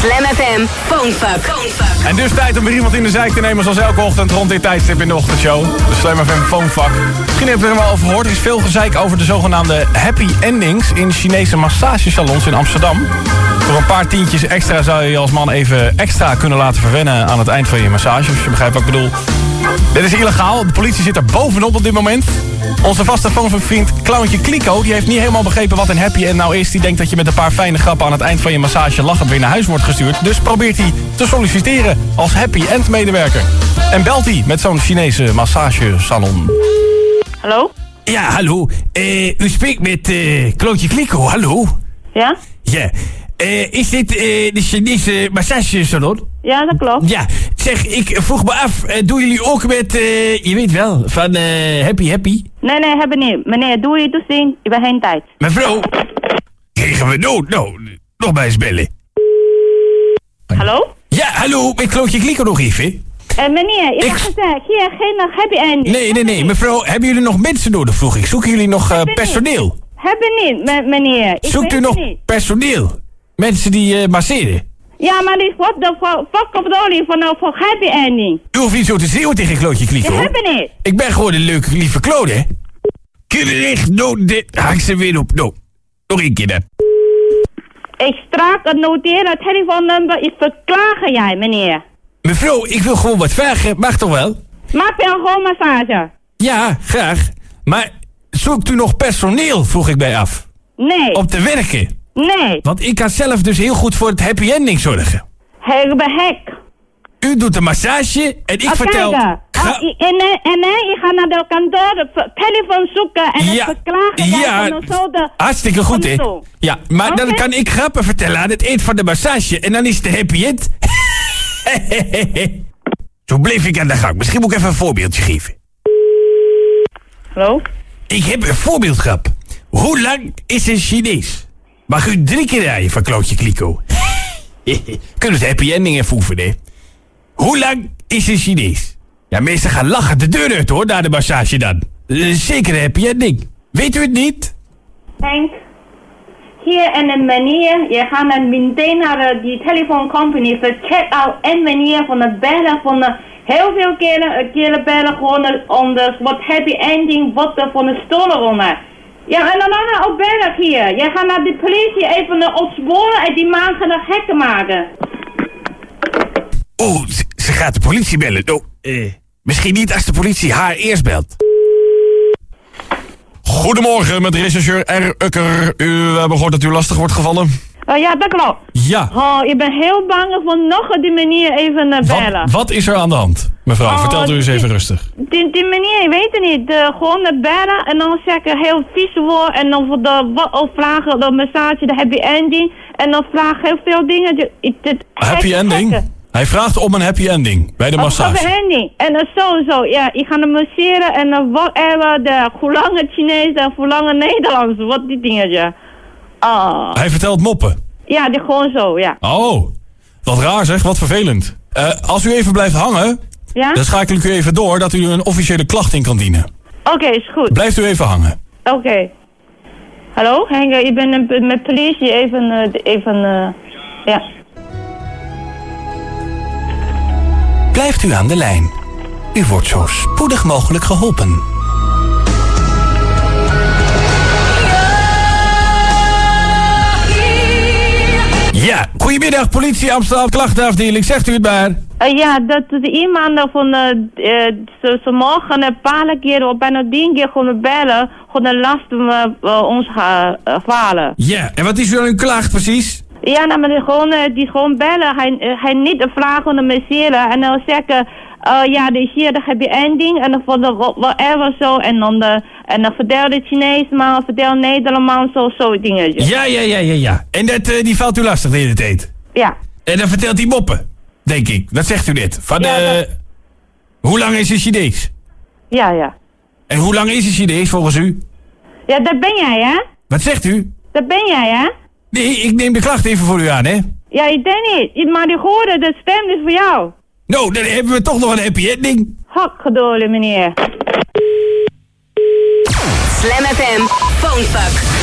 Slam FM Phonefuck. En dus tijd om weer iemand in de zijk te nemen zoals elke ochtend rond dit tijdstip in de ochtendshow. De Slam FM Phonefuck. Misschien heb je er wel over gehoord. Er is veel gezeik over de zogenaamde happy endings in Chinese massagesalons in Amsterdam. Voor een paar tientjes extra zou je je als man even extra kunnen laten verwennen aan het eind van je massage. Als je begrijpt wat ik bedoel. Dit is illegaal. De politie zit er bovenop op dit moment. Onze vaste vriend Clowntje Kliko... die heeft niet helemaal begrepen wat een happy end nou is. Die denkt dat je met een paar fijne grappen aan het eind van je massage... lachend weer naar huis wordt gestuurd. Dus probeert hij te solliciteren als happy end medewerker. En belt hij met zo'n Chinese massagesalon. Hallo? Ja, hallo. Eh, u spreekt met Klootje Kliko, hallo. Ja? Ja. Eh, is dit eh, de Chinese massagesalon? Ja, dat klopt. Ja. Zeg, ik vroeg me af, eh, doen jullie ook met, eh, je weet wel, van eh, Happy Happy? Nee, nee, hebben niet. Meneer, doe je toezien? Ik ben geen tijd. Mevrouw, kregen we nood? Nou, nog maar eens bellen. Hallo? Ja, hallo, met Klootje Kliko nog even. Meneer, ik, Ik- heb gezegd, hier geen happy ending. Nee, nee, nee, mevrouw, hebben jullie nog mensen nodig, vroeg ik. Zoeken jullie nog personeel? Hebben niet, me- meneer. Ik Zoekt u nog personeel? Mensen die eh, masseren? Ja, maar die wat de fu- fuck of dolly van nou voor happy ending. U hoeft niet zo te schreeuwen tegen Klootje Ik Kliko. heb het niet. Ik ben gewoon een leuke, lieve kloon, hè? Keurig, no, dit. Hang ze weer op, no. Nog één keer dan. Ik strak het noteren telefoonnummer. Ik verklagen jij, meneer. Mevrouw, ik wil gewoon wat vragen. Mag toch wel? Maak je een gewoon massage? Ja, graag. Maar zoekt u nog personeel, vroeg ik mij af. Nee. Om te werken. Nee. Want ik kan zelf dus heel goed voor het happy ending zorgen. Ben hek. U doet de massage en ik Ah, vertel... Ga- Ah, en, nee, en nee, ik ga naar de kantoor, de v- telefoon zoeken en het verklagen. ja, zo de- hartstikke goed, hè? Ja, maar dan kan ik grappen vertellen aan het eind van de massage. En dan is de happy end. Zo bleef ik aan de gang. Misschien moet ik even een voorbeeldje geven. Hallo? Ik heb een voorbeeldgrap. Hoe lang is een Chinees? Mag u drie keer rijden van Klootje Kliko? Kunnen ze happy ending even oefenen, hè? Hoe lang is een Chinees? Ja, mensen gaan lachen de deur uit, hoor, na de massage dan. Eh, Zeker een happy ending. Weet u het niet? Henk, hier en een manier, je gaat dan meteen naar de, die telefooncompany, check out en manier van het bellen van de, heel veel keren, eh, keren bellen gewoon de- om de wat happy ending, wat er van de stolen onder. Ja, en dan gaan we ook bellen hier. Je gaat naar de politie even de opsporen en die man gaan de gekken maken. Oeh, ze, ze gaat de politie bellen. Oh, eh, misschien niet als de politie haar eerst belt. Goedemorgen met rechercheur R. Ukker. U hebben gehoord dat u lastig wordt gevallen. Oh ja, dat klopt. Ja. Oh, ik ben heel bang voor nog op die manier even eh, bellen. Wat, wat is er aan de hand? Mevrouw, Oh, vertelt u eens die- even rustig. Die, die manier, ik weet het niet. De, gewoon bellen en dan zeggen heel vies woord. En dan voor de, wat, vragen de massage, de happy ending. En dan vragen heel veel dingen. De, het- Happy ending? Hij vraagt om een happy ending bij de massage. happy ending. En dan sowieso, ja, ik ga hem masseren en dan whatever, de hoe lang het Chinees en hoe lang het Nederlands. Wat die dingetje. Oh. Hij vertelt moppen. Ja, die gewoon zo, ja. Oh, wat raar zeg, wat vervelend. Eh, als u even blijft hangen, Ja? dan schakel ik u even door dat u een officiële klacht in kan dienen. Oké, is goed. Blijft u even hangen. Oké. Hallo, Henk, ik ben met politie even, eh, even, eh, ja. Blijft u aan de lijn. U wordt zo spoedig mogelijk geholpen. Ja, goedemiddag, politie Amsterdam klachtenafdeling. Zegt u het maar. Eh, ja, dat is iemand van, eh eh, ze, ze mogen een paar keer of bijna tien keer gewoon bellen, gewoon de last uh, uh, ons gaan uh, vallen. Ja, en wat is dan uw klacht precies? Ja, nou, maar die gewoon, die gewoon bellen, hij, hij niet vragen om masseren en dan zeggen, eh, ja, die hier, dan heb je ending en dan voor de wha- whatever zo en dan, de, en dan vertel de Chinees man, vertel Nederland man, zo, zo dingetjes. Ja, ja, ja, ja, ja. En dat, eh, die valt u lastig de hele tijd. Ja. En dan vertelt hij moppen, denk ik. Dat zegt u net. Van, Ja, eh, dat- hoe lang is een Chinees? Ja, ja. En hoe lang is een Chinees volgens u? Ja, dat ben jij, hè? Wat zegt u? Dat ben jij, hè? Nee, ik neem de klacht even voor u aan, hè? Ja, ik denk niet. Maar die hoorde, de stem is voor jou. Nou, dan hebben we toch nog een happy ending. Hakgedolen, meneer. Slam FM Phonefuck.